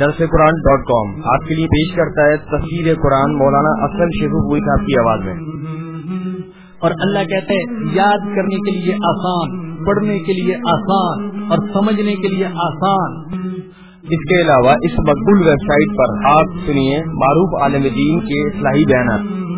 درس قرآن dot com آپ کے لیے پیش کرتا ہے تصویر قرآن مولانا اصل شیخ ہوئی صاحب کی آواز میں۔ اور اللہ کہتے ہیں، یاد کرنے کے لیے آسان، پڑھنے کے لیے آسان اور سمجھنے کے لیے آسان۔ اس کے علاوہ اس مقبول ویب سائٹ پر آپ سنیے معروف عالم دین کے اصلاحی بیانات۔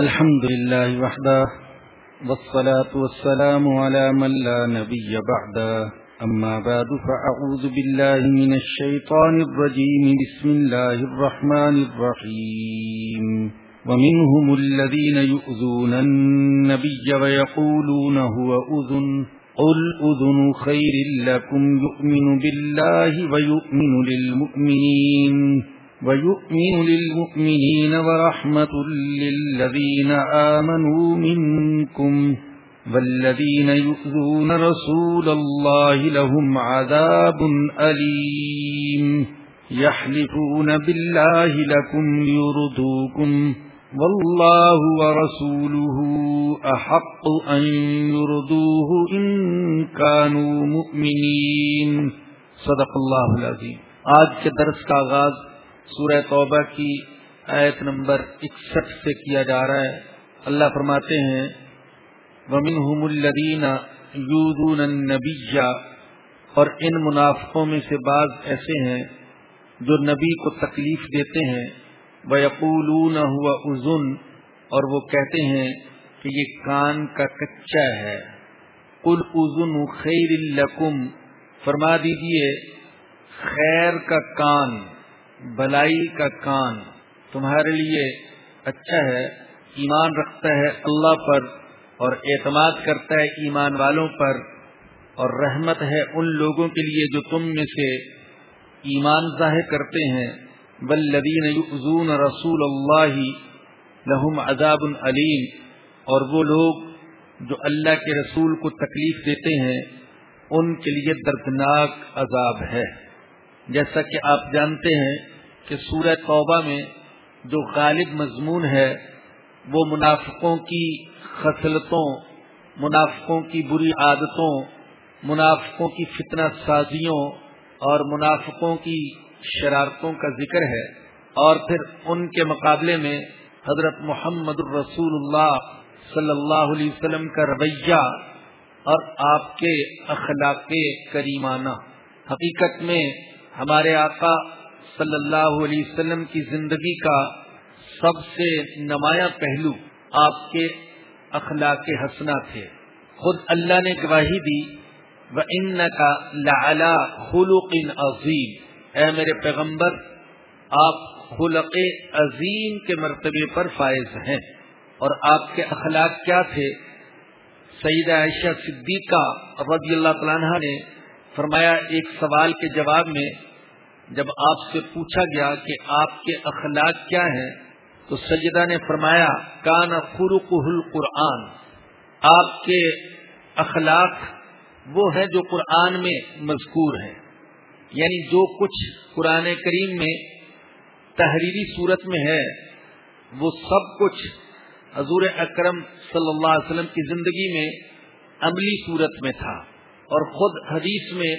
الحمد لله وحده، والصلاة والسلام على من لا نبي بعده. أما بعد، فأعوذ بالله من الشيطان الرجيم، بسم الله الرحمن الرحيم. ومنهم الذين يؤذون النبي ويقولون هو أذن، قل أذن خير لكم، يؤمن بالله ويؤمن للمؤمنين. ويؤمن للمؤمنين ورحمة للذين آمنوا منكم والذين يؤذون رسول الله لهم عذاب أليم يحلفون بالله لكم يردوكم والله ورسوله أحق أن يردوه إن كانوا مؤمنين صدق الله العظيم آج کے درس کا آغاز سورہ توبہ کی آیت نمبر اکسٹھ سے کیا جا رہا ہے۔ اللہ فرماتے ہیں، وَمِنْهُمُ الَّذِينَ يُوذُونَ اور ان منافقوں میں سے بعض ایسے ہیں جو نبی کو تکلیف دیتے ہیں۔ وَيَقُولُونَ هُوَ أُذُن اور وہ کہتے ہیں کہ یہ کان کا کچا ہے۔ کل ازن خیر الکم فرما دیجیے، خیر کا کان۔ بلائی کا کان تمہارے لیے اچھا ہے، ایمان رکھتا ہے اللہ پر اور اعتماد کرتا ہے ایمان والوں پر اور رحمت ہے ان لوگوں کے لیے جو تم میں سے ایمان ظاہر کرتے ہیں۔ والذین یؤذون رسول اللہ لہم عذاب علیم اور وہ لوگ جو اللہ کے رسول کو تکلیف دیتے ہیں، ان کے لیے دردناک عذاب ہے۔ جیسا کہ آپ جانتے ہیں کہ سورہ توبہ میں جو غالب مضمون ہے، وہ منافقوں کی خصلتوں، منافقوں کی بری عادتوں، منافقوں کی فتنہ سازیوں اور منافقوں کی شرارتوں کا ذکر ہے۔ اور پھر ان کے مقابلے میں حضرت محمد الرسول اللہ صلی اللہ علیہ وسلم کا رویہ اور آپ کے اخلاق کریمانہ۔ حقیقت میں ہمارے آقا صلی اللہ علیہ وسلم کی زندگی کا سب سے نمایاں پہلو آپ کے اخلاق حسنا تھے۔ خود اللہ نے گواہی دی وہ ان کا لا خلوق عظیم اے میرے پیغمبر، آپ خلق عظیم کے مرتبے پر فائز ہیں۔ اور آپ کے اخلاق کیا تھے؟ سعید عائشہ صدیقہ رضی اللہ تعالیٰ نے فرمایا، ایک سوال کے جواب میں جب آپ سے پوچھا گیا کہ آپ کے اخلاق کیا ہیں، تو سجدہ نے فرمایا، کان خرق القرآن آپ کے اخلاق وہ ہیں جو قرآن میں مذکور ہیں۔ یعنی جو کچھ قرآن کریم میں تحریری صورت میں ہے، وہ سب کچھ حضور اکرم صلی اللہ علیہ وسلم کی زندگی میں عملی صورت میں تھا۔ اور خود حدیث میں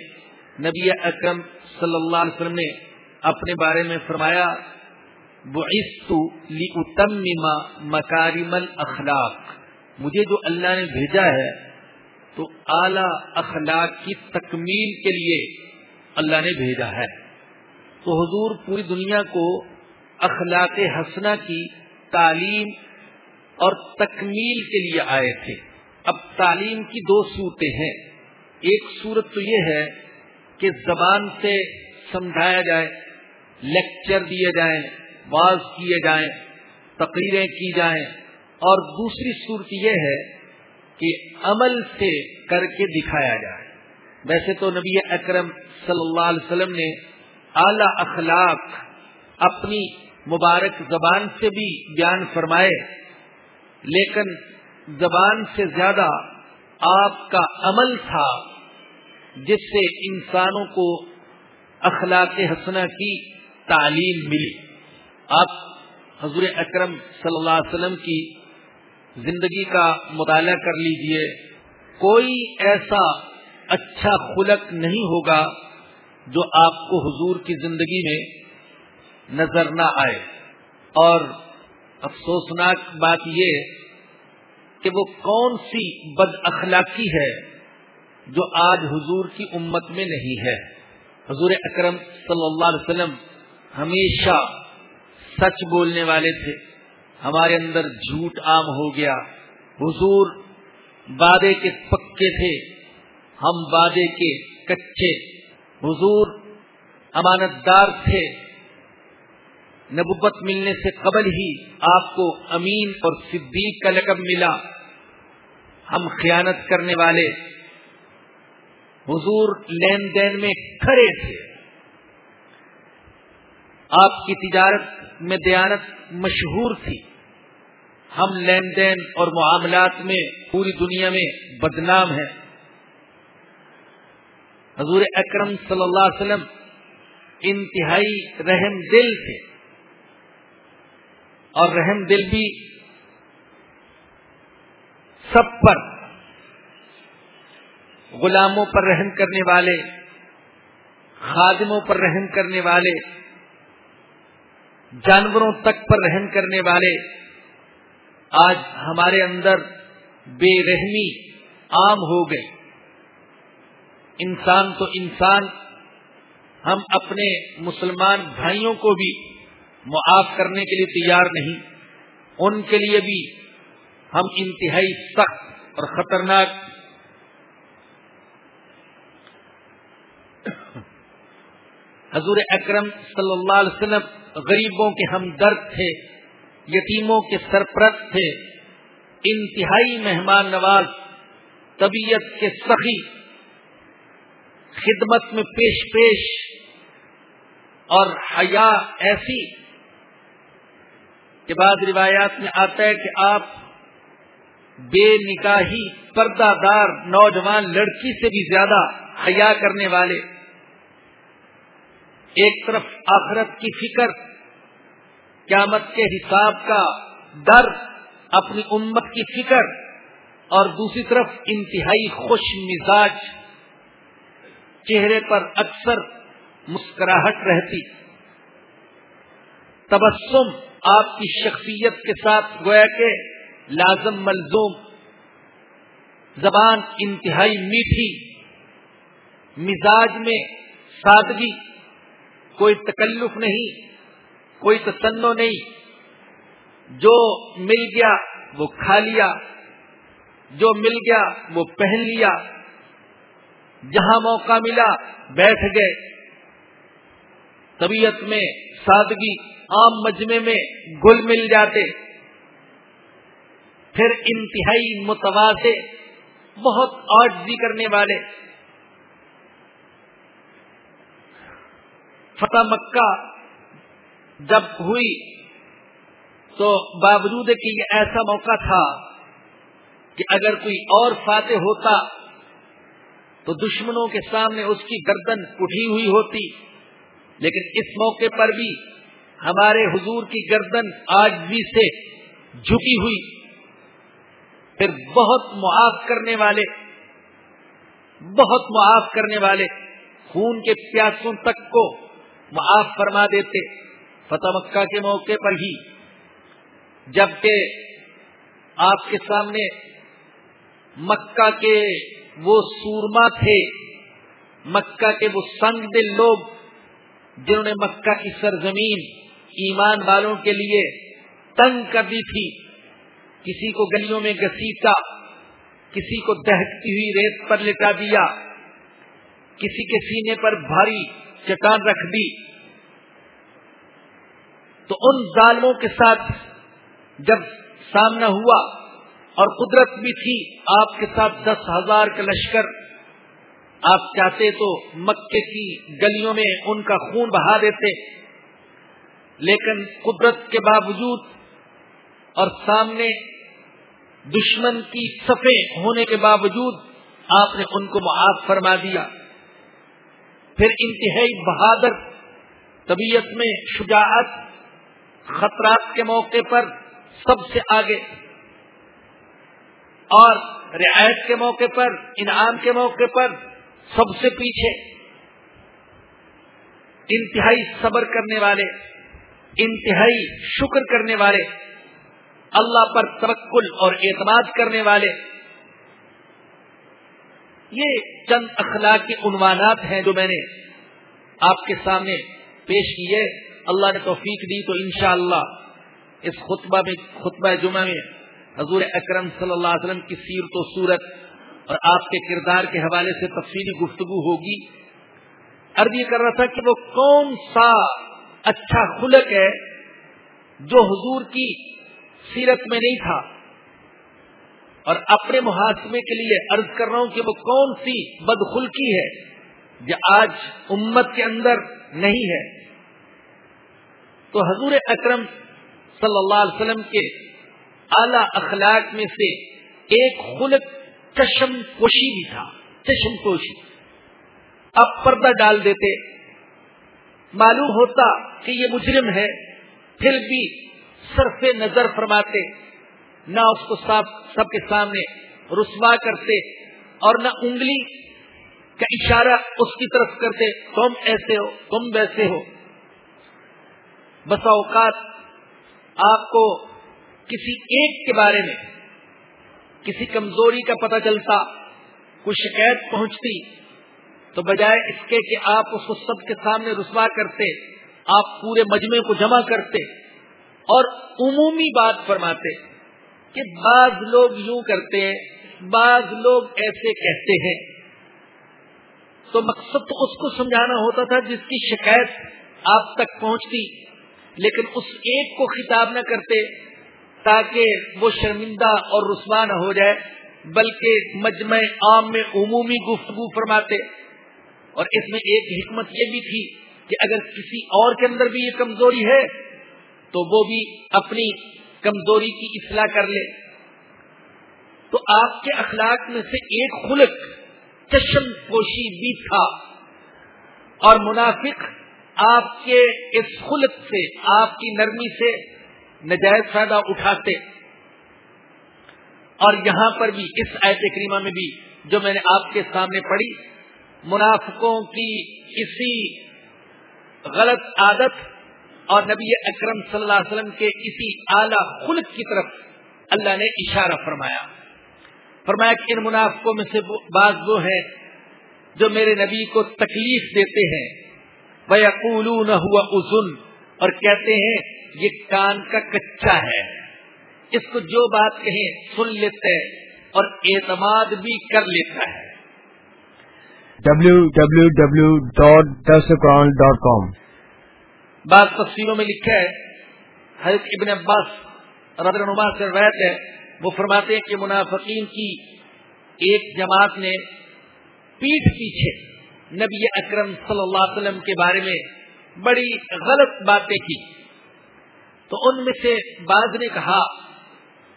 نبی اکرم صلی اللہ علیہ وسلم نے اپنے بارے میں فرمایا مکارم الاخلاق مجھے جو اللہ نے بھیجا ہے، تو اعلی اخلاق کی تکمیل کے لیے اللہ نے بھیجا ہے۔ تو حضور پوری دنیا کو اخلاق حسنا کی تعلیم اور تکمیل کے لیے آئے تھے۔ اب تعلیم کی دو صورتیں ہیں۔ ایک صورت تو یہ ہے کہ زبان سے سمجھایا جائے لیکچر دیے جائیں باز کیے جائیں، تقریریں کی جائیں۔ اور دوسری صورت یہ ہے کہ عمل سے کر کے دکھایا جائے۔ ویسے تو نبی اکرم صلی اللہ علیہ وسلم نے اعلی اخلاق اپنی مبارک زبان سے بھی بیان فرمائے، لیکن زبان سے زیادہ آپ کا عمل تھا جس سے انسانوں کو اخلاق حسنہ کی تعلیم ملی۔ آپ حضور اکرم صلی اللہ علیہ وسلم کی زندگی کا مطالعہ کر لیجیے۔ کوئی ایسا اچھا خلق نہیں ہوگا جو آپ کو حضور کی زندگی میں نظر نہ آئے۔ اور افسوسناک بات یہ کہ وہ کون سی بد اخلاقی ہے جو آج حضور کی امت میں نہیں ہے۔ حضور اکرم صلی اللہ علیہ وسلم ہمیشہ سچ بولنے والے تھے۔ ہمارے اندر جھوٹ عام ہو گیا۔ حضور وعدے کے پکے تھے۔ ہم وعدے کے کچے۔ حضور امانت دار تھے۔ نبوت ملنے سے قبل ہی آپ کو امین اور صدیق کا لقب ملا۔ ہم خیانت کرنے والے حضور لین دین میں کھڑے تھے۔ آپ کی تجارت میں دیانت مشہور تھی۔ ہم لین دین اور معاملات میں پوری دنیا میں بدنام ہیں۔ حضور اکرم صلی اللہ علیہ وسلم انتہائی رحم دل تھے۔ اور رحم دل بھی سب پر غلاموں پر رحم کرنے والے، خادموں پر رحم کرنے والے، جانوروں تک پر رحم کرنے والے، آج ہمارے اندر بے رحمی عام ہو گئے۔ انسان تو انسان، ہم اپنے مسلمان بھائیوں کو بھی معاف کرنے کے لیے تیار نہیں۔ ان کے لیے بھی ہم انتہائی سخت اور خطرناک حضور اکرم صلی اللہ علیہ وسلم غریبوں کے ہمدرد تھے، یتیموں کے سرپرست تھے۔ انتہائی مہمان نواز، طبیعت کے سخی، خدمت میں پیش پیش اور حیا ایسی۔ کہ بعد روایات میں آتا ہے کہ آپ بے نکاحی پردہ دار، نوجوان لڑکی سے بھی زیادہ حیا کرنے والے۔ ایک طرف آخرت کی فکر، قیامت کے حساب کا ڈر اپنی امت کی فکر، اور دوسری طرف انتہائی خوش مزاج، چہرے پر اکثر مسکراہٹ رہتی۔ تبسم آپ کی شخصیت کے ساتھ گویا کے لازم ملزوم۔ زبان انتہائی میٹھی، مزاج میں سادگی۔ کوئی تکلف نہیں، کوئی تسنو نہیں۔ جو مل گیا وہ کھا لیا، جو مل گیا وہ پہن لیا۔ جہاں موقع ملا بیٹھ گئے۔ طبیعت میں سادگی، عام مجمے میں گل مل جاتے۔ پھر انتہائی متوازے، بہت آجزی کرنے والے۔ فتح مکہ جب ہوئی تو باوجود کہ یہ ایسا موقع تھا کہ اگر کوئی اور فاتح ہوتا تو دشمنوں کے سامنے اس کی گردن اٹھی ہوئی ہوتی، لیکن اس موقع پر بھی ہمارے حضور کی گردن آج بھی سے جھکی ہوئی۔ پھر بہت معاف کرنے والے، بہت معاف کرنے والے خون کے پیاسوں تک کو معاف فرما دیتے فتح مکہ کے موقع پر ہی۔ جبکہ آپ کے سامنے مکہ کے وہ سورما تھے، مکہ کے وہ سنگ دل لوگ جنہوں نے مکہ کی سرزمین ایمان والوں کے لیے تنگ کر دی تھی۔ کسی کو گلیوں میں گسیٹا کسی کو دہتی ہوئی ریت پر لٹا دیا، کسی کے سینے پر بھاری چٹان رکھ دی تو ان ظالموں کے ساتھ جب سامنا ہوا اور قدرت بھی تھی آپ کے ساتھ دس ہزار کا لشکر، آپ چاہتے تو مکے کی گلیوں میں ان کا خون بہا دیتے، لیکن قدرت کے باوجود اور سامنے دشمن کی صفیں ہونے کے باوجود آپ نے ان کو معاف فرما دیا۔ پھر انتہائی بہادر طبیعت میں شجاعت، خطرات کے موقع پر سب سے آگے اور رعایت کے موقع پر، انعام کے موقع پر سب سے پیچھے انتہائی صبر کرنے والے، انتہائی شکر کرنے والے، اللہ پر توکل اور اعتماد کرنے والے یہ چند اخلاق کے عنوانات ہیں جو میں نے آپ کے سامنے پیش کیے اللہ نے توفیق دی تو انشاءاللہ اس خطبہ میں، خطبہ جمعہ میں حضور اکرم صلی اللہ علیہ وسلم کی سیرت و صورت اور آپ کے کردار کے حوالے سے تفصیلی گفتگو ہوگی۔ عرض یہ کر رہا تھا کہ وہ کون سا اچھا خلق ہے جو حضور کی سیرت میں نہیں تھا۔ اور اپنے محاسبے کے لیے عرض کر رہا ہوں کہ وہ کون سی بدخلقی ہے جو آج امت کے اندر نہیں ہے۔ تو حضور اکرم صلی اللہ علیہ وسلم کے اعلی اخلاق میں سے ایک خلق چشم پوشی بھی تھا۔ چشم پوشی اب پردہ ڈال دیتے۔ معلوم ہوتا کہ یہ مجرم ہے، پھر بھی صرف نظر فرماتے۔ نہ اس کو سب سب کے سامنے رسوا کرتے اور نہ انگلی کا اشارہ اس کی طرف کرتے، تم ایسے ہو، تم ویسے ہو۔ بسا اوقات آپ کو کسی ایک کے بارے میں کسی کمزوری کا پتہ چلتا، کوئی شکایت پہنچتی، تو بجائے اس کے کہ آپ اس کو سب کے سامنے رسوا کرتے، آپ پورے مجمے کو جمع کرتے اور عمومی بات فرماتے۔ کہ بعض لوگ یوں کرتے ہیں، بعض لوگ ایسے کہتے ہیں۔ تو مقصد تو اس کو سمجھانا ہوتا تھا جس کی شکایت آپ تک پہنچتی، لیکن اس ایک کو خطاب نہ کرتے تاکہ وہ شرمندہ اور رسوا نہ ہو جائے، بلکہ مجمع عام میں عمومی گفتگو فرماتے۔ اور اس میں ایک حکمت یہ بھی تھی کہ اگر کسی اور کے اندر بھی یہ کمزوری ہے، تو وہ بھی اپنی کمزوری کی اصلاح کر لے۔ تو آپ کے اخلاق میں سے ایک خلق چشم پوشی بھی تھا۔ اور منافق آپ کے اس خلق سے، آپ کی نرمی سے نجائز فائدہ اٹھاتے۔ اور یہاں پر بھی، اس آیت کریمہ میں بھی جو میں نے آپ کے سامنے پڑھی، منافقوں کی اسی غلط عادت اور نبی اکرم صلی اللہ علیہ وسلم کے اسی اعلی خلق کی طرف اللہ نے اشارہ فرمایا۔ فرمایا کہ ان منافقوں میں سے بعض وہ ہیں جو میرے نبی کو تکلیف دیتے ہیں۔ وہ نہ ہوا ازن اور کہتے ہیں، یہ کان کا کچا ہے۔ اس کو جو بات کہیں سن لیتے اور اعتماد بھی کر لیتا ہے۔ W W W dot dot com بعض تفصیلوں میں لکھا ہے، حضرت ابن عباس رضی نما سے روایت ہے، وہ فرماتے ہیں کہ منافقین کی ایک جماعت نے پیٹ پیچھے نبی اکرم صلی اللہ علیہ وسلم کے بارے میں بڑی غلط باتیں کی۔ تو ان میں سے بعض نے کہا،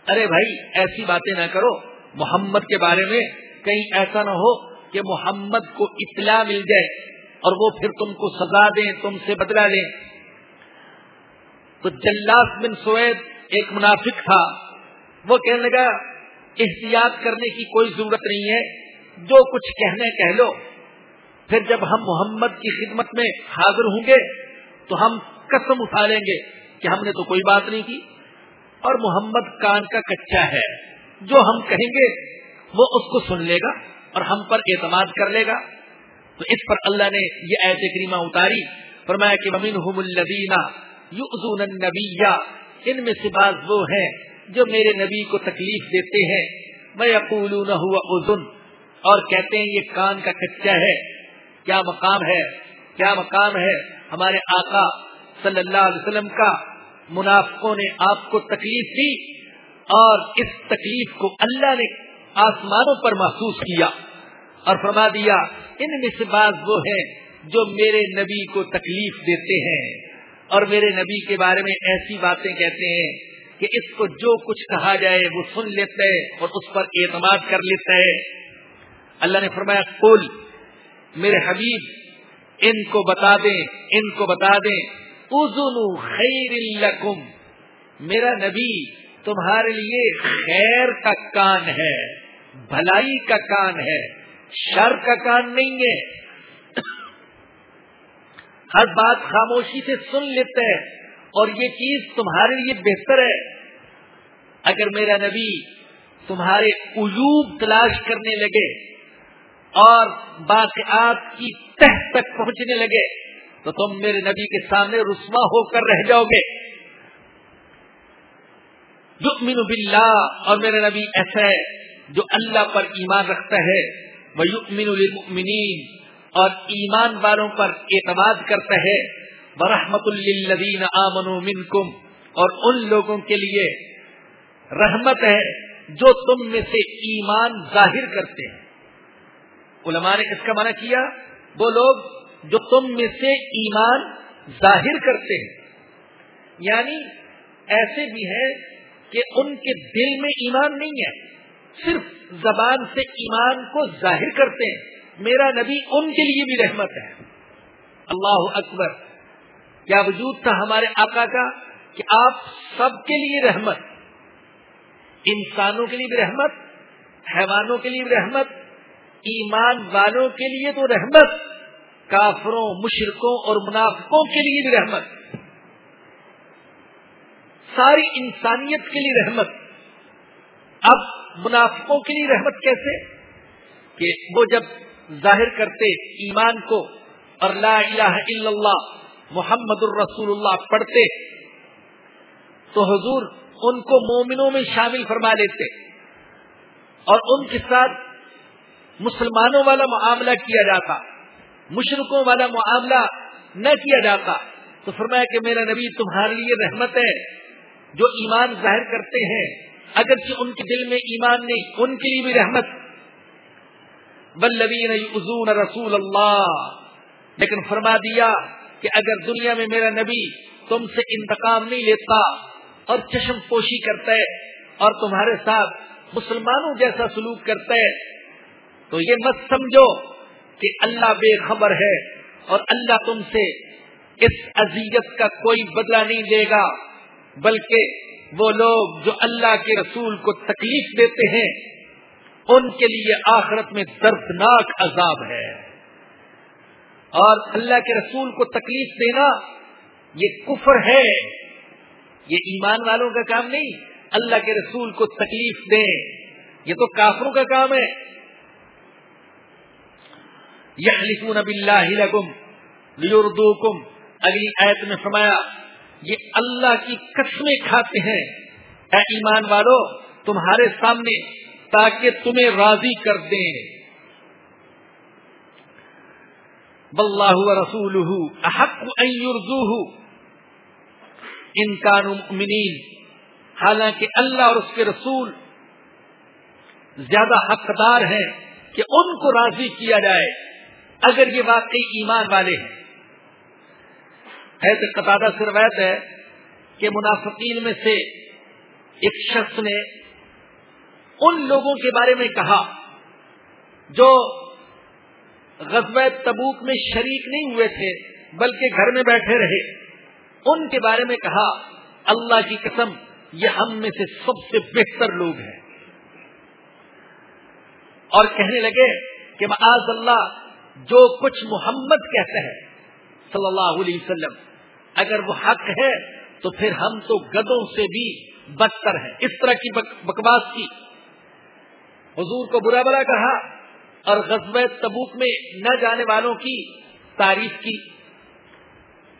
ارے بھائی، ایسی باتیں نہ کرو۔ محمد کے بارے میں کہیں ایسا نہ ہو کہ محمد کو اطلاع مل جائے اور وہ پھر تم کو سزا دیں، تم سے بدلا لیں۔ تو جلاس بن سوید ایک منافق تھا۔ وہ کہنے لگا، احتیاط کرنے کی کوئی ضرورت نہیں ہے، جو کچھ کہنے کہہ لو۔ پھر جب ہم محمد کی خدمت میں حاضر ہوں گے، تو ہم قسم اٹھا لیں گے کہ ہم نے تو کوئی بات نہیں کی۔ اور محمد کان کا کچا ہے۔ جو ہم کہیں گے، وہ اس کو سن لے گا اور ہم پر اعتماد کر لے گا۔ تو اس پر اللہ نے یہ ایسے کریمہ اتاری۔ فرمایا کہ ممین یؤذون النبی، ان میں سے بعض وہ ہیں جو میرے نبی کو تکلیف دیتے ہیں۔ میں اقولون ہوا اذن، اور کہتے ہیں یہ کان کا کچا ہے۔ کیا مقام ہے؟ کیا مقام ہے؟ ہمارے آقا صلی اللہ علیہ وسلم کا۔ منافقوں نے آپ کو تکلیف دی، اور اس تکلیف کو اللہ نے آسمانوں پر محسوس کیا اور فرما دیا، ان میں سے بعض وہ ہیں جو میرے نبی کو تکلیف دیتے ہیں۔ اور میرے نبی کے بارے میں ایسی باتیں کہتے ہیں کہ اس کو جو کچھ کہا جائے وہ سن لیتا ہے اور اس پر اعتماد کر لیتا ہے۔ اللہ نے فرمایا کل میرے حبیب، ان کو بتا دیں، ان کو بتا دیں۔ خیر لکم میرا نبی تمہارے لیے خیر کا کان ہے، بھلائی کا کان ہے، شر کا کان نہیں ہے۔ ہر بات خاموشی سے سن لیتا ہے اور یہ چیز تمہارے لیے بہتر ہے۔ اگر میرا نبی تمہارے عجوب تلاش کرنے لگے اور باقیات کی تہ تک پہنچنے لگے، تو تم میرے نبی کے سامنے رسوا ہو کر رہ جاؤ گے۔ یؤمن باللہ، اور میرا نبی ایسا ہے جو اللہ پر ایمان رکھتا ہے۔ وہ یؤمن للمؤمنین اور ایمان والوں پر اعتماد کرتا ہے۔ برحمت للذین آمنوا منکم اور ان لوگوں کے لیے رحمت ہے جو تم میں سے ایمان ظاہر کرتے ہیں۔ علماء نے اس کا منع کیا۔ وہ لوگ جو تم میں سے ایمان ظاہر کرتے ہیں۔ یعنی ایسے بھی ہیں کہ ان کے دل میں ایمان نہیں ہے۔ صرف زبان سے ایمان کو ظاہر کرتے ہیں۔ میرا نبی ان کے لیے بھی رحمت ہے۔ اللہ اکبر۔ کیا وجود تھا ہمارے آقا کا کہ آپ سب کے لیے رحمت، انسانوں کے لیے بھی رحمت، حیوانوں کے لیے بھی رحمت، ایمان والوں کے لیے تو رحمت، کافروں مشرقوں اور منافقوں کے لیے بھی رحمت۔ ساری انسانیت کے لیے رحمت۔ اب منافقوں کے لیے رحمت کیسے؟ کہ وہ جب ظاہر کرتے ایمان کو اور لا الہ الا اللہ محمد الرسول اللہ پڑھتے تو حضور ان کو مومنوں میں شامل فرما لیتے اور ان کے ساتھ مسلمانوں والا معاملہ کیا جاتا مشرقوں والا معاملہ نہ کیا جاتا۔ تو فرمایا کہ میرا نبی، تمہارے لیے رحمت ہے۔ جو ایمان ظاہر کرتے ہیں، اگرچہ ان کے دل میں ایمان نہیں، ان کے لیے بھی رحمت۔ بلبین رسول اللہ۔ لیکن فرما دیا کہ اگر دنیا میں میرا نبی تم سے انتقام نہیں لیتا اور چشم پوشی کرتا ہے اور تمہارے ساتھ مسلمانوں جیسا سلوک کرتا ہے، تو یہ مت سمجھو کہ اللہ بے خبر ہے اور اللہ تم سے اس اذیت کا کوئی بدلہ نہیں دے گا، بلکہ وہ لوگ جو اللہ کے رسول کو تکلیف دیتے ہیں ان کے لیے آخرت میں دردناک عذاب ہے۔ اور اللہ کے رسول کو تکلیف دینا یہ کفر ہے۔ یہ ایمان والوں کا کام نہیں۔ اللہ کے رسول کو تکلیف دیں۔ یہ تو کافروں کا کام ہے۔ یہ لکم لیردوکم۔ اگلی آیت میں فرمایا، یہ اللہ کی قسمیں کھاتے ہیں۔ اے ایمان والو، تمہارے سامنے تاکہ تمہیں راضی کر دیں۔ بلّہ رسول احق ان مؤمنین۔ حالانکہ اللہ اور اس کے رسول زیادہ حقدار ہیں کہ ان کو راضی کیا جائے، اگر یہ واقعی ایمان والے ہیں۔ ایسے قطع سے روایت ہے کہ منافقین میں سے ایک شخص نے ان لوگوں کے بارے میں کہا جو غزب تبوک میں شریک نہیں ہوئے تھے، بلکہ گھر میں بیٹھے رہے۔ ان کے بارے میں کہا، اللہ کی قسم، یہ ہم میں سے سب سے بہتر لوگ ہیں۔ اور کہنے لگے کہ معاذ اللہ، جو کچھ محمد کہتے ہیں، صلی اللہ علیہ وسلم، اگر وہ حق ہے، تو پھر ہم تو گدوں سے بھی بدتر ہیں۔ اس طرح کی بکواس کی۔ حضور کو برا برا کہا اور غزب تبوک میں نہ جانے والوں کی تعریف کی۔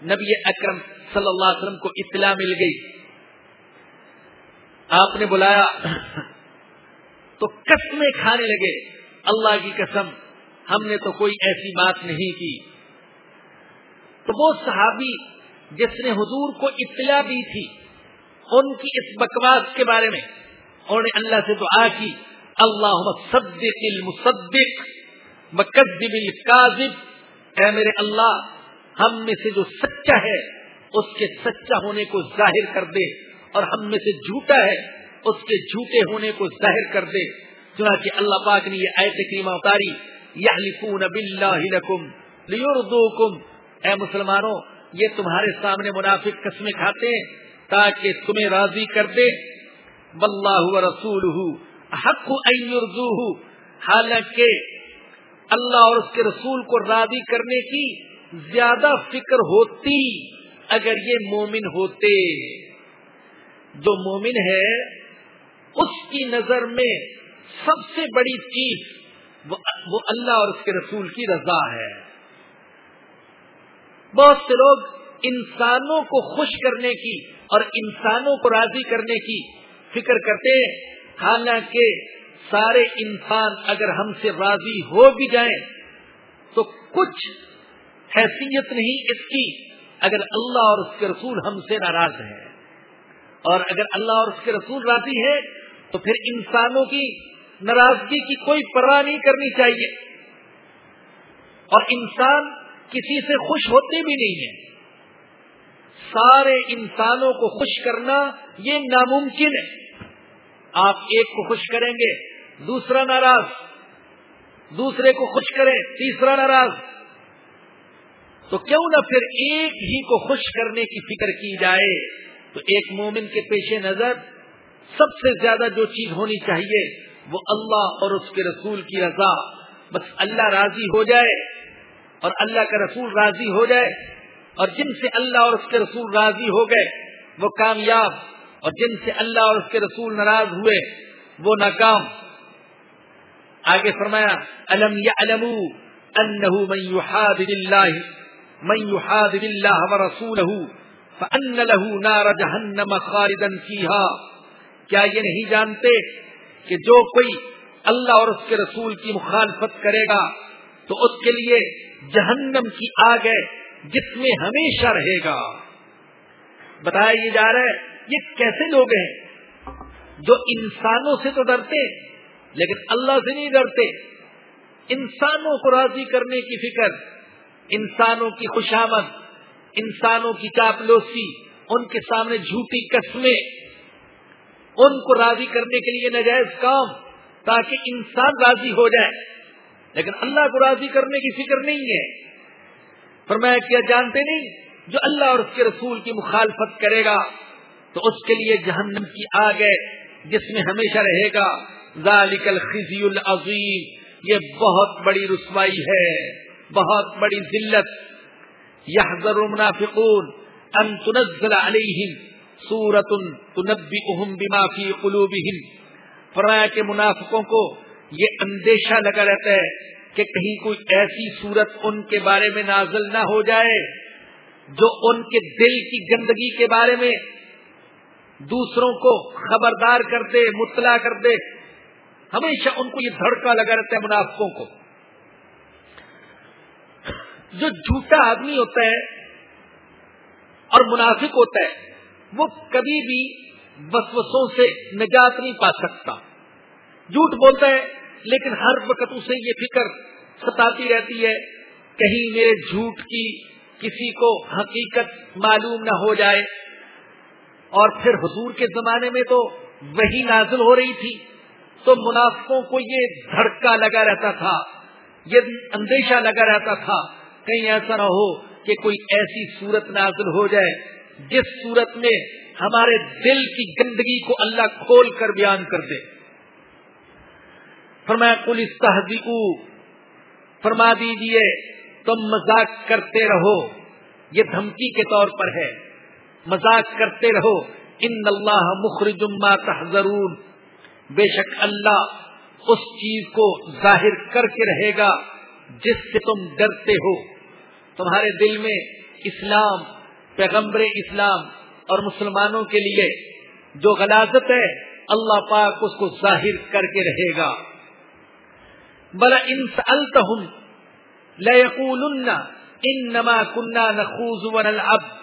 نبی اکرم صلی اللہ علیہ وسلم کو اطلاع مل گئی۔ آپ نے بلایا تو قسمیں کھانے لگے۔ اللہ کی قسم، ہم نے تو کوئی ایسی بات نہیں کی۔ تو وہ صحابی جس نے حضور کو اطلاع دی تھی، ان کی اس بکواس کے بارے میں، انہوں نے اللہ سے دعا کی۔ اللہ المصدق بکذب الکاذب، اے میرے اللہ، ہم میں سے جو سچا ہے، اس کے سچا ہونے کو ظاہر کر دے، اور ہم میں سے جھوٹا ہے، اس کے جھوٹے ہونے کو ظاہر کر دے۔ چنانچہ اللہ پاک نے یہ آیت کریمہ اتاری، یحلفون باللہ لکم لیردوکم۔ اے مسلمانوں، یہ تمہارے سامنے منافق قسمیں کھاتے ہیں، تاکہ تمہیں راضی کر دے۔ واللہ رسولہ۔ حق ان حالانکہ اللہ اور اس کے رسول کو راضی کرنے کی زیادہ فکر ہوتی اگر یہ مومن ہوتے۔ جو مومن ہے، اس کی نظر میں سب سے بڑی چیز وہ اللہ اور اس کے رسول کی رضا ہے۔ بہت سے لوگ انسانوں کو خوش کرنے کی اور انسانوں کو راضی کرنے کی فکر کرتے ہیں۔ حالانکہ سارے انسان اگر ہم سے راضی ہو بھی جائیں تو کچھ حیثیت نہیں اس کی اگر اللہ اور اس کے رسول ہم سے ناراض ہے اور اگر اللہ اور اس کے رسول راضی ہے تو پھر انسانوں کی ناراضگی کی کوئی پرواہ نہیں کرنی چاہیے۔ اور انسان کسی سے خوش ہوتے بھی نہیں ہیں۔ سارے انسانوں کو خوش کرنا یہ ناممکن ہے۔ آپ ایک کو خوش کریں گے، دوسرا ناراض، دوسرے کو خوش کریں، تیسرا ناراض۔ تو کیوں نہ پھر ایک ہی کو خوش کرنے کی فکر کی جائے؟ تو ایک مومن کے پیش نظر سب سے زیادہ جو چیز ہونی چاہیے، وہ اللہ اور اس کے رسول کی رضا۔ بس اللہ راضی ہو جائے اور اللہ کا رسول راضی ہو جائے اور جن سے اللہ اور اس کے رسول راضی ہو گئے، وہ کامیاب اور جن سے اللہ اور اس کے رسول ناراض ہوئے، وہ ناکام۔ آگے فرمایا، الم یا انه من يحادد الله من يحادد الله ورسوله فان له نار جهنم خالدا فيها کیا یہ نہیں جانتے کہ جو کوئی اللہ اور اس کے رسول کی مخالفت کرے گا، تو اس کے لیے جہنم کی آگ ہے جس میں ہمیشہ رہے گا۔ بتایا یہ جا رہا ہے یہ کیسے لوگ ہیں؟ جو انسانوں سے تو ڈرتے لیکن اللہ سے نہیں ڈرتے۔ انسانوں کو راضی کرنے کی فکر، انسانوں کی خوشامد، انسانوں کی چاپلوسی، ان کے سامنے جھوٹی قسمیں۔ ان کو راضی کرنے کے لیے نجائز کام، تاکہ انسان راضی ہو جائے۔ لیکن اللہ کو راضی کرنے کی فکر نہیں ہے۔ فرمایا کیا جانتے نہیں جو اللہ اور اس کے رسول کی مخالفت کرے گا۔ تو اس کے لیے جہنم کی آگ ہے، جس میں ہمیشہ رہے گا۔ ذالک الخزی العظیم، یہ بہت بڑی رسوائی ہے، بہت بڑی ذلت۔ یحذر المنافقون ان تنزل علیہم سورت تنبئہم بما فی قلوبہم۔ فرمایا کہ منافقوں کو یہ اندیشہ لگا رہتا ہے کہ کہیں کوئی ایسی صورت ان کے بارے میں نازل نہ ہو جائے، جو ان کے دل کی گندگی کے بارے میں دوسروں کو خبردار کر دے مطلع کر دے ہمیشہ ان کو یہ دھڑکا لگا رہتا ہے منافقوں کو۔ جو جھوٹا آدمی ہوتا ہے اور منافق ہوتا ہے، وہ کبھی بھی وسوسوں سے نجات نہیں پا سکتا۔ جھوٹ بولتا ہے، لیکن ہر وقت اسے یہ فکر ستاتی رہتی ہے، کہیں میرے جھوٹ کی کسی کو حقیقت معلوم نہ ہو جائے۔ اور پھر حضور کے زمانے میں تو وہی نازل ہو رہی تھی، تو منافقوں کو یہ دھڑکا لگا رہتا تھا، یہ اندیشہ لگا رہتا تھا، کہیں ایسا نہ ہو کہ کوئی ایسی صورت نازل ہو جائے جس صورت میں ہمارے دل کی گندگی کو اللہ کھول کر بیان کر دے۔ فرمایا پولیس تحزیق فرما دیجیے، تم مزاق کرتے رہو، یہ دھمکی کے طور پر ہے۔ مزاق کرتے رہو۔ ان اللہ مخرج ما تحذرون۔ بے شک اللہ اس چیز کو ظاہر کر کے رہے گا جس سے تم ڈرتے ہو۔ تمہارے دل میں اسلام، پیغمبر اسلام اور مسلمانوں کے لیے جو غلازت ہے، اللہ پاک اس کو ظاہر کر کے رہے گا۔ بلا ان سألتهم ليقولن انما كنا نخوض ونلعب۔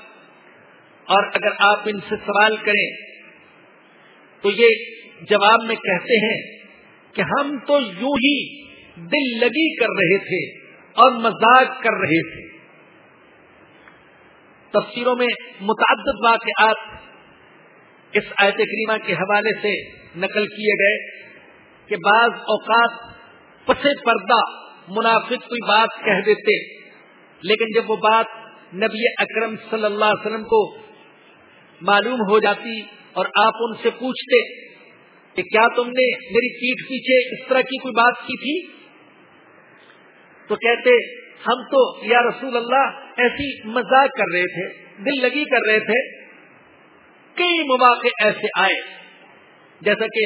اور اگر آپ ان سے سوال کریں، تو یہ جواب میں کہتے ہیں کہ ہم تو یوں ہی دل لگی کر رہے تھے اور مزاق کر رہے تھے۔ تفسیروں میں متعدد واقعات اس آیت کریمہ کے حوالے سے نقل کیے گئے کہ بعض اوقات پس پردہ منافق کوئی بات کہہ دیتے، لیکن جب وہ بات نبی اکرم صلی اللہ علیہ وسلم کو معلوم ہو جاتی اور آپ ان سے پوچھتے کہ کیا تم نے میری پیٹ پیچھے اس طرح کی کوئی بات کی تھی؟ تو کہتے، ہم تو یا رسول اللہ ایسی مزاق کر رہے تھے، دل لگی کر رہے تھے۔ کئی مواقع ایسے آئے، جیسا کہ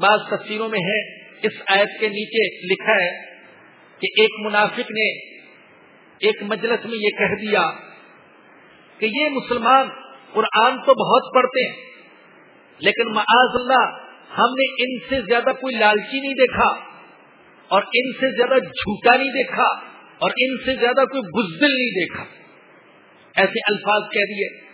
بعض تصویروں میں ہے، اس آیت کے نیچے لکھا ہے کہ ایک منافق نے ایک مجلس میں یہ کہہ دیا کہ یہ مسلمان قرآن تو بہت پڑھتے ہیں۔ لیکن معاذ اللہ، ہم نے ان سے زیادہ کوئی لالچی نہیں دیکھا، اور ان سے زیادہ جھوٹا نہیں دیکھا، اور ان سے زیادہ کوئی بزدل نہیں دیکھا۔ ایسے الفاظ کہہ دیے۔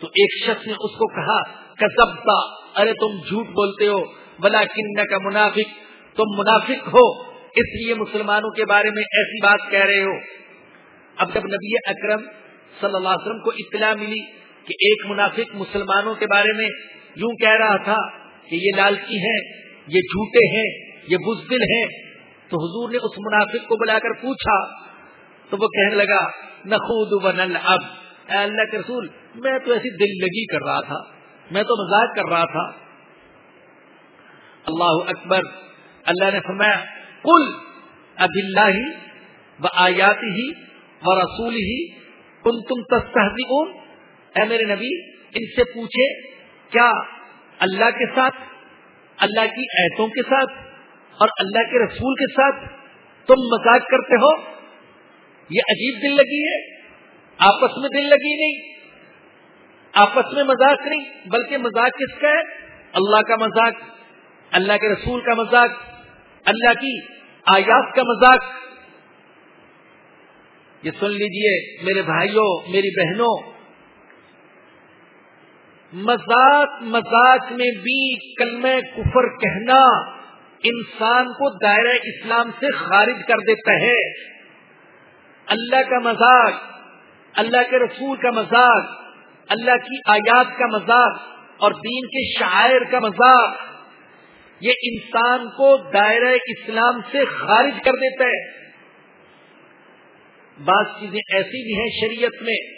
تو ایک شخص نے اس کو کہا کسبتا ارے تم جھوٹ بولتے ہو بلا کن کا منافق، تم منافق ہو، اس لیے مسلمانوں کے بارے میں ایسی بات کہہ رہے ہو۔ اب جب نبی اکرم صلی اللہ علیہ وسلم کو اطلاع ملی کہ ایک منافق مسلمانوں کے بارے میں یوں کہہ رہا تھا کہ یہ لالچی ہیں، یہ جھوٹے ہیں، یہ بزدل ہیں۔ تو حضور نے اس منافق کو بلا کر پوچھا، تو وہ کہنے لگا، نخود و نل اب اے اللہ کے رسول، میں تو ایسی دل لگی کر رہا تھا، میں تو مزاق کر رہا تھا۔ اللہ اکبر، اللہ نے فرمایا کل اب اللہ و آیاتی ہی و رسول ہی کن تم تصدی اے میرے نبی، ان سے پوچھے، کیا اللہ کے ساتھ، اللہ کی ایتوں کے ساتھ اور اللہ کے رسول کے ساتھ تم مزاق کرتے ہو؟ یہ عجیب دل لگی ہے، آپس میں دل لگی نہیں، آپس میں مذاق نہیں، بلکہ مذاق کس کا ہے؟ اللہ کا مذاق اللہ کے رسول کا مذاق اللہ کی آیات کا مذاق یہ سن لیجیے میرے بھائیوں، میری بہنوں مذاق مذاق میں بھی کلمہ کفر کہنا انسان کو دائرہ اسلام سے خارج کر دیتا ہے۔ اللہ کا مذاق، اللہ کے رسول کا مذاق، اللہ کی آیات کا مذاق اور دین کے شاعر کا مذاق، یہ انسان کو دائرہ اسلام سے خارج کر دیتا ہے۔ بعض چیزیں ایسی بھی ہیں شریعت میں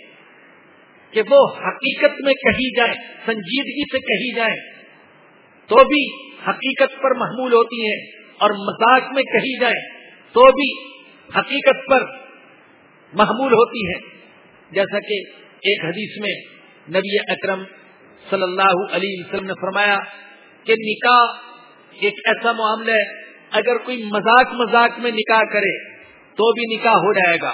کہ وہ حقیقت میں کہی جائے، سنجیدگی سے کہی جائے، تو بھی حقیقت پر محمول ہوتی ہیں اور مذاق میں کہی جائے، تو بھی حقیقت پر محمول ہوتی ہیں۔ جیسا کہ ایک حدیث میں نبی اکرم صلی اللہ علیہ وسلم نے فرمایا کہ نکاح ایک ایسا معاملہ ہے، اگر کوئی مذاق مذاق میں نکاح کرے تو بھی نکاح ہو جائے گا۔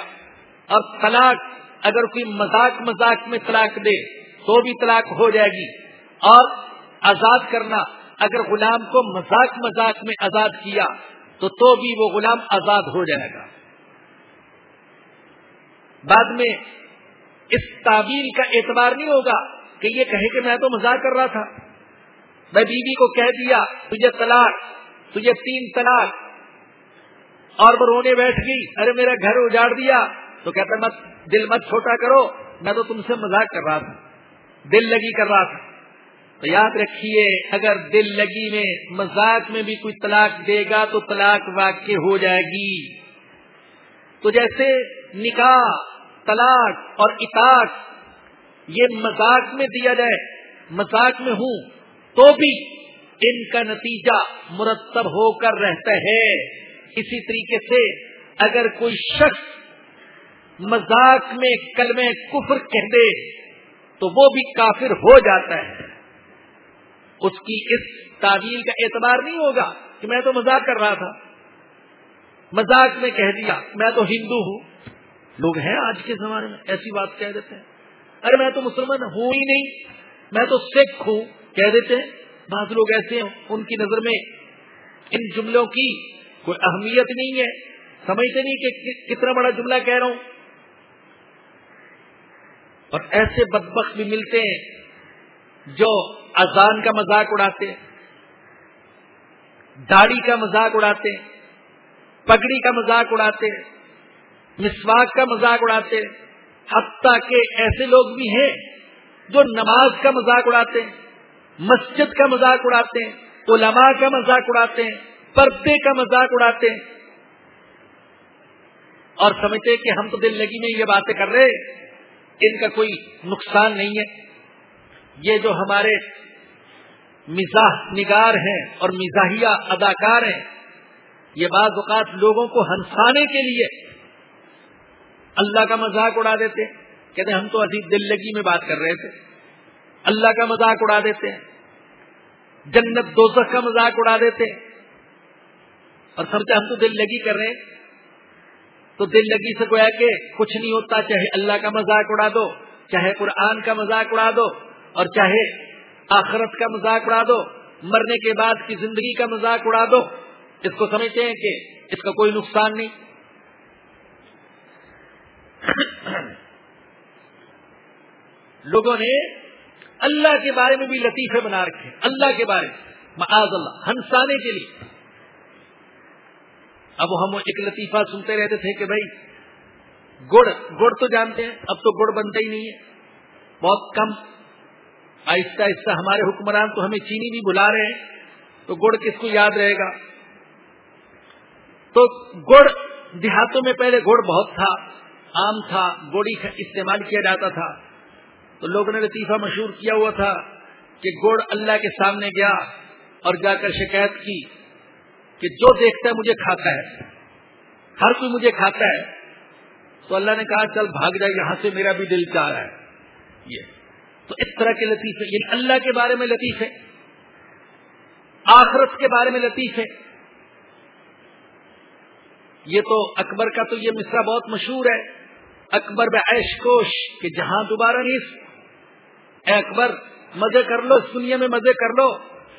اور طلاق اگر کوئی مذاق مذاق میں طلاق دے تو بھی طلاق ہو جائے گی۔ اور آزاد کرنا، اگر غلام کو مذاق مذاق میں آزاد کیا تو تو بھی وہ غلام آزاد ہو جائے گا۔ بعد میں اس تعبیر کا اعتبار نہیں ہوگا کہ یہ کہے کہ میں تو مذاق کر رہا تھا۔ میں بیوی کو کہہ دیا، تجھے طلاق، تجھے تین طلاق۔ اور وہ رونے بیٹھ گئی، ارے میرا گھر اجاڑ دیا۔ تو کہتا مت دل مت چھوٹا کرو، میں تو تم سے مذاق کر رہا تھا۔ دل لگی کر رہا تھا۔ تو یاد رکھیے، اگر دل لگی میں مذاق میں بھی کوئی طلاق دے گا تو طلاق واقع ہو جائے گی۔ تو جیسے نکاح، طلاق اور اطاق یہ مذاق میں دیا جائے، مذاق میں ہوں، تو بھی ان کا نتیجہ مرتب ہو کر رہتا ہے۔ اسی طریقے سے اگر کوئی شخص مذاق میں کلم کفر کہہ دے تو وہ بھی کافر ہو جاتا ہے۔ اس کی اس تعویل کا اعتبار نہیں ہوگا کہ میں تو مذاق کر رہا تھا۔ مذاق میں کہہ دیا، میں تو ہندو ہوں۔ لوگ ہیں آج کے زمانے میں، ایسی بات کہہ دیتے ہیں۔ ارے میں تو مسلمان ہوں ہی نہیں، میں تو سکھ ہوں، کہہ دیتے ہیں۔ بعض لوگ ایسے ہیں، ان کی نظر میں ان جملوں کی کوئی اہمیت نہیں ہے۔ سمجھتے نہیں کہ کتنا بڑا جملہ کہہ رہا ہوں۔ اور ایسے بدبخت بھی ملتے ہیں جو اذان کا مذاق اڑاتے ہیں، داڑھی کا مذاق اڑاتے ہیں، پگڑی کا مذاق اڑاتے مسواک کا مذاق اڑاتے حتیٰ کہ ایسے لوگ بھی ہیں جو نماز کا مذاق اڑاتے ہیں، مسجد کا مذاق اڑاتے ہیں، علماء کا مذاق اڑاتے ہیں، پردے کا مذاق اڑاتے ہیں۔ اور سمجھتے کہ ہم تو دل لگی میں یہ باتیں کر رہے ان کا کوئی نقصان نہیں ہے۔ یہ جو ہمارے مزاح نگار ہیں اور مزاحیہ اداکار ہیں، یہ بعض اوقات لوگوں کو ہنسانے کے لیے اللہ کا مذاق اڑا دیتے کہتے ہم تو ابھی دل لگی میں بات کر رہے تھے۔ اللہ کا مذاق اڑا دیتے ہیں۔ جنت دوزخ کا مذاق اڑا دیتے اور سمجھتے ہم تو دل لگی کر رہے ہیں۔ تو دل لگی سے گویا کہ کچھ نہیں ہوتا، چاہے اللہ کا مذاق اڑا دو، چاہے قرآن کا مذاق اڑا دو، اور چاہے آخرت کا مذاق اڑا دو، مرنے کے بعد کی زندگی کا مذاق اڑا دو۔ اس کو سمجھتے ہیں کہ اس کا کوئی نقصان نہیں۔ لوگوں نے اللہ کے بارے میں بھی لطیفے بنا رکھے۔ اللہ کے بارے میں۔ معاذ اللہ، ہنسانے کے لیے۔ اب ہم ایک لطیفہ سنتے رہتے تھے کہ بھائی، گڑ گڑ تو جانتے ہیں، اب تو گڑ بنتا ہی نہیں ہے۔ بہت کم۔ آہستہ آہستہ ہمارے حکمران تو ہمیں چینی بھی بلا رہے ہیں۔ تو گڑ کس کو یاد رہے گا؟ تو گڑ دیہاتوں میں پہلے گڑ بہت تھا، عام تھا گوڑی استعمال کیا جاتا تھا۔ تو لوگوں نے لطیفہ مشہور کیا ہوا تھا کہ گڑ اللہ کے سامنے گیا اور جا کر شکایت کی۔ کہ جو دیکھتا ہے مجھے کھاتا ہے، ہر کوئی مجھے کھاتا ہے، تو اللہ نے کہا، چل بھاگ جائے یہاں سے میرا بھی دل چاہ رہا ہے۔ یہ۔ تو اس طرح کے لطیف یہ یعنی اللہ کے بارے میں لطیف ہے آخرت کے بارے میں لطیف ہے یہ تو اکبر کا تو یہ مصرا بہت مشہور ہے۔ اکبر عیش کوش، کہ جہاں دوبارہ نہیں، اے اکبر، مزے کر لو، اس دنیا میں مزے کر لو۔